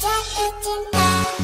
Jack, Jack, Jack,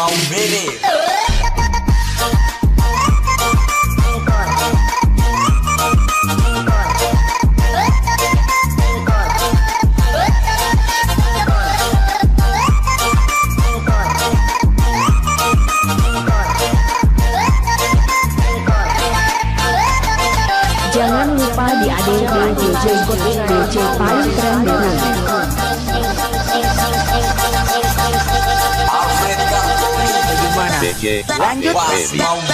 mal, beleza. Baby.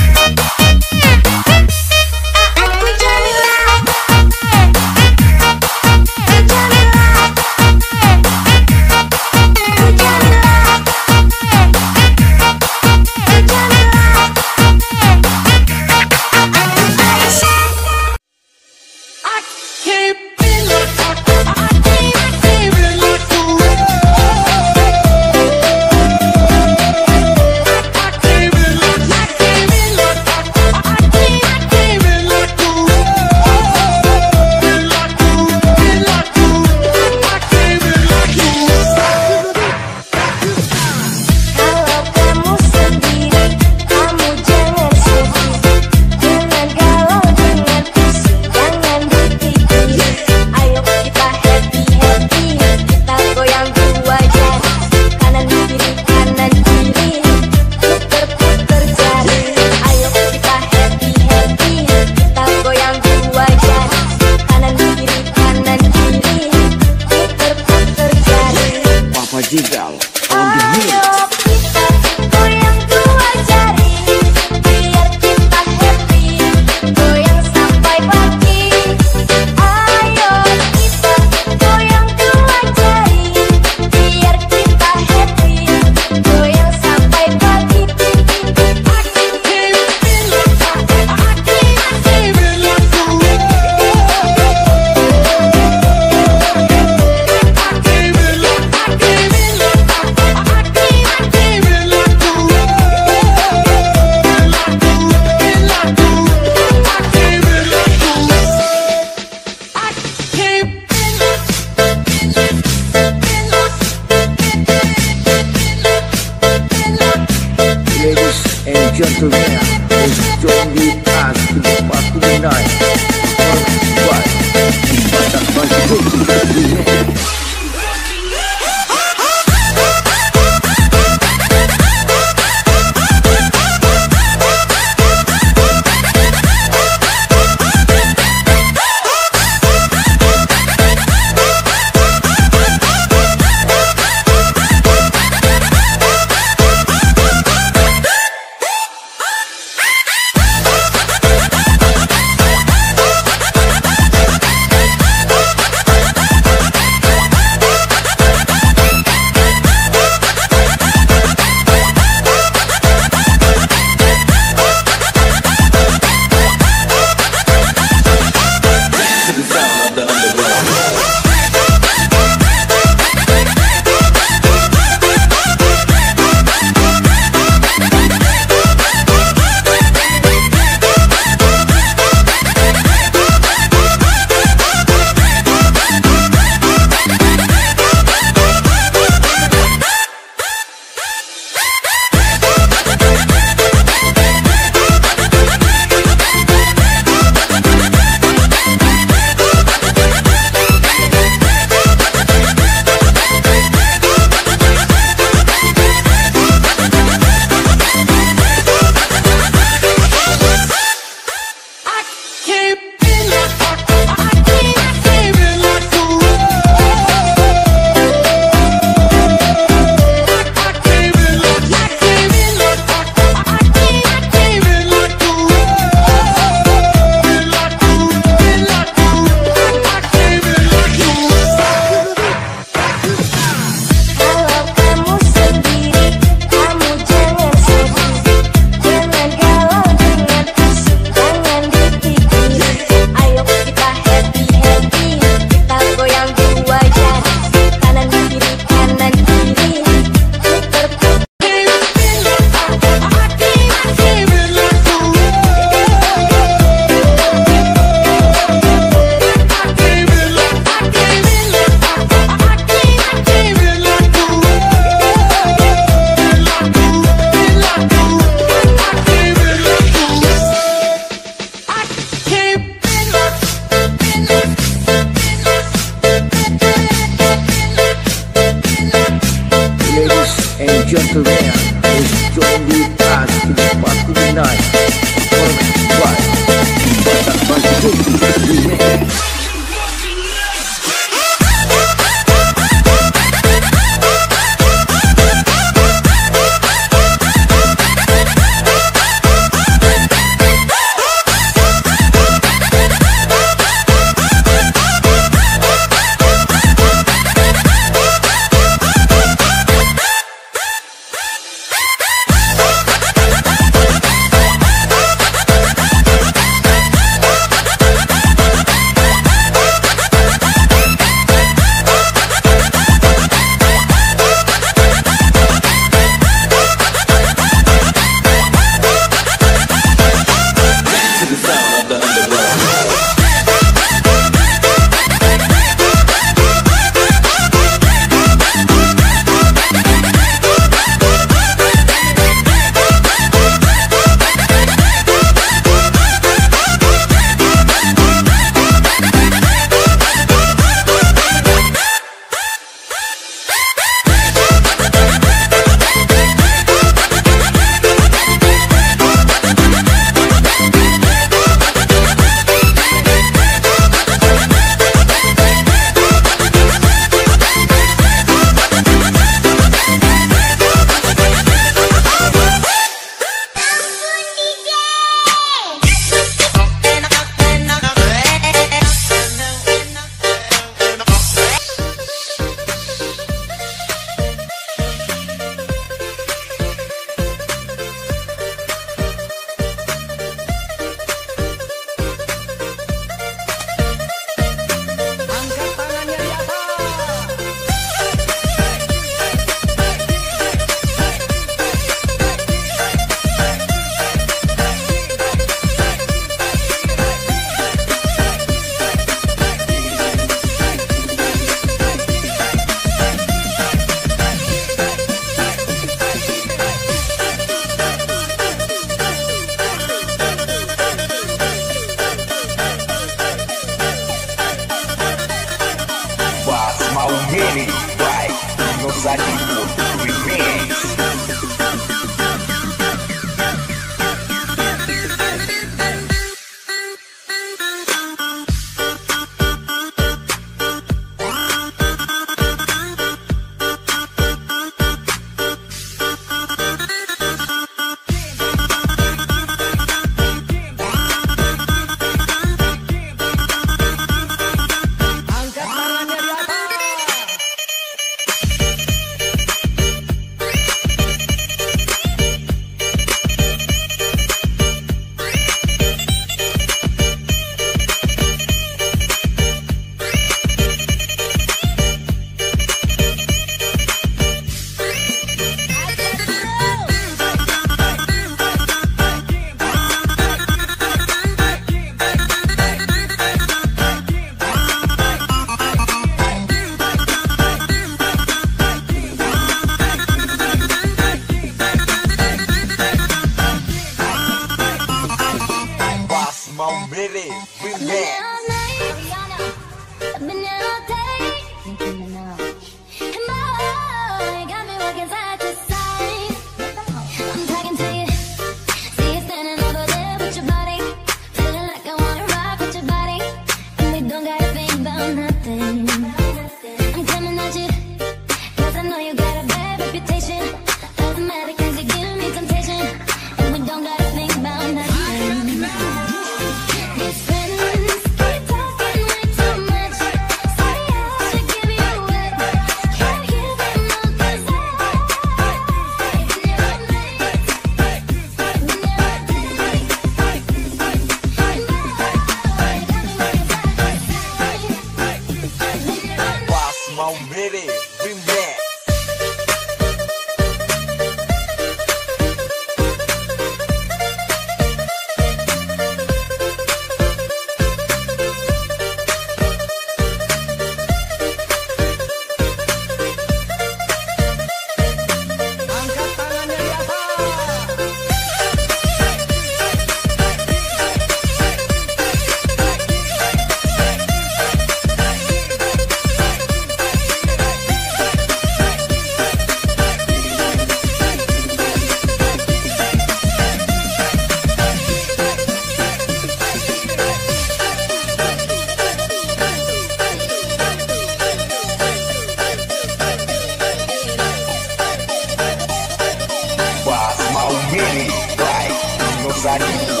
Cause I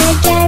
like.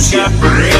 Dime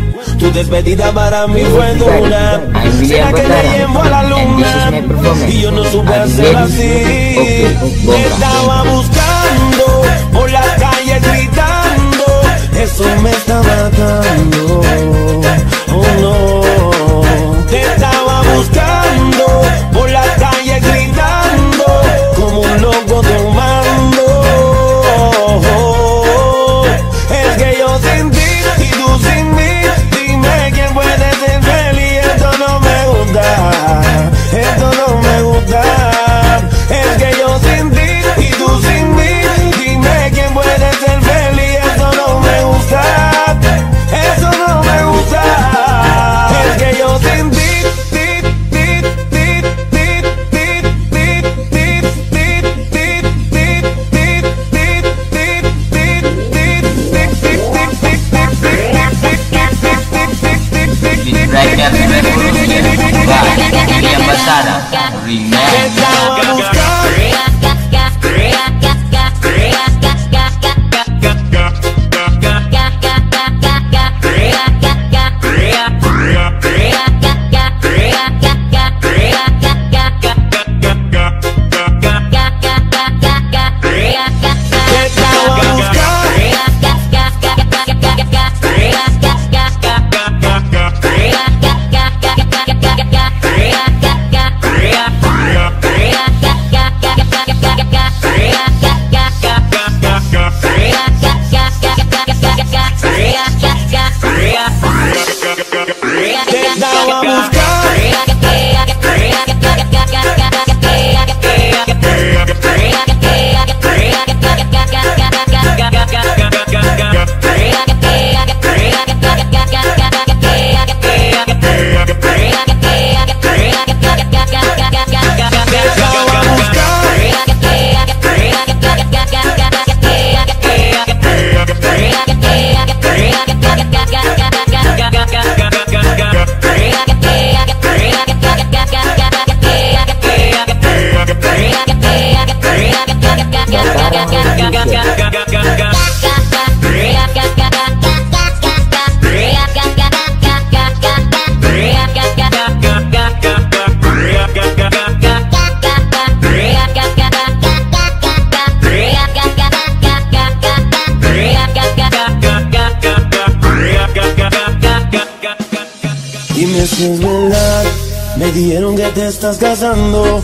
tu despedida para mí fue dura. Será que te llevo a la luna y yo no supe hacerlo así. Te estaba buscando por la calle gritando. Eso me está matando. Oh no. Te estaba buscando por la calle gritando como un loco tomando. Dime si es verdad, me dijeron que te estás casando.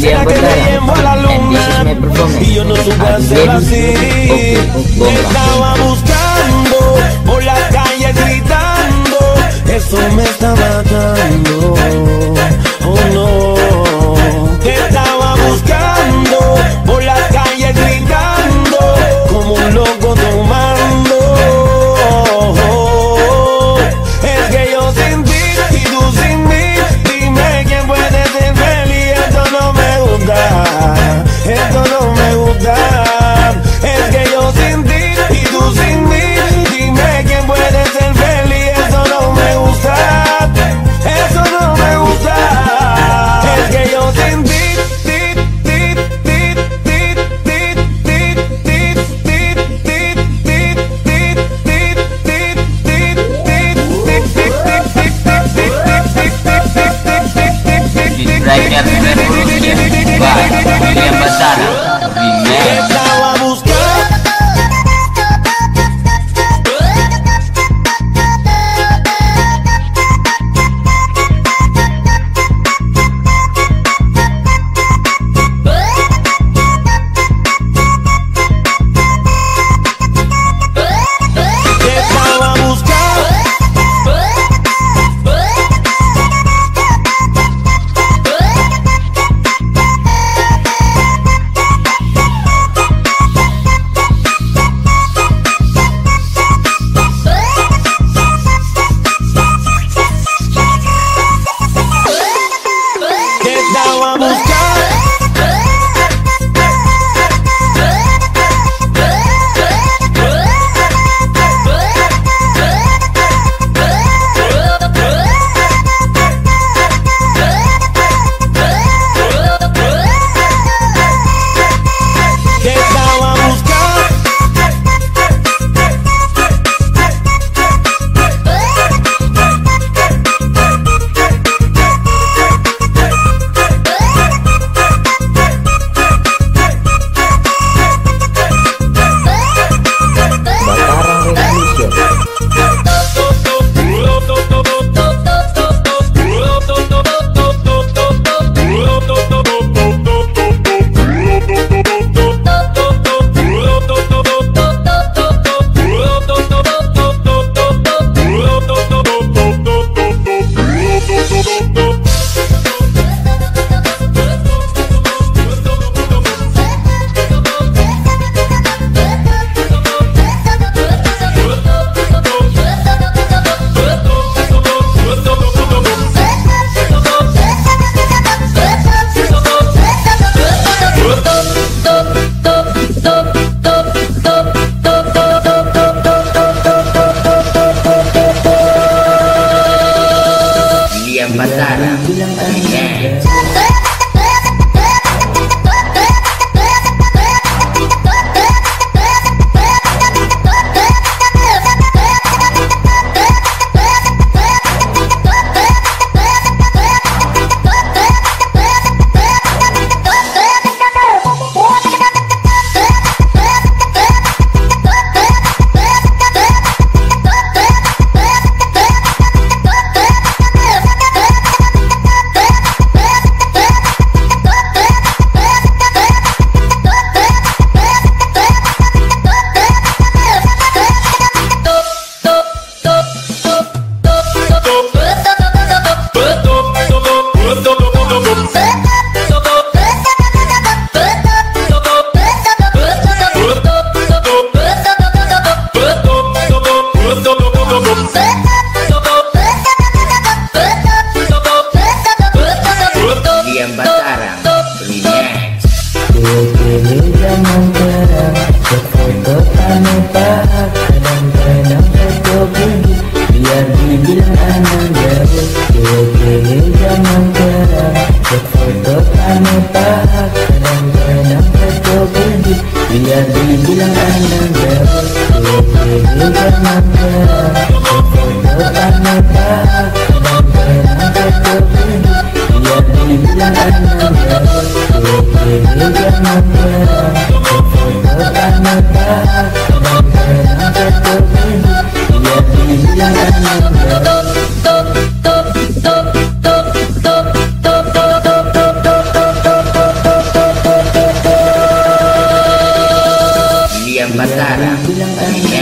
Será que te llevo a la luna. Y yo no supe hacerlo así. Estaba buscando por la calle gritando. Eso me está matando. Oh no. Te estaba buscando por la calle gritando como un loco tomando. No là làm với lắm anh nhà Làm.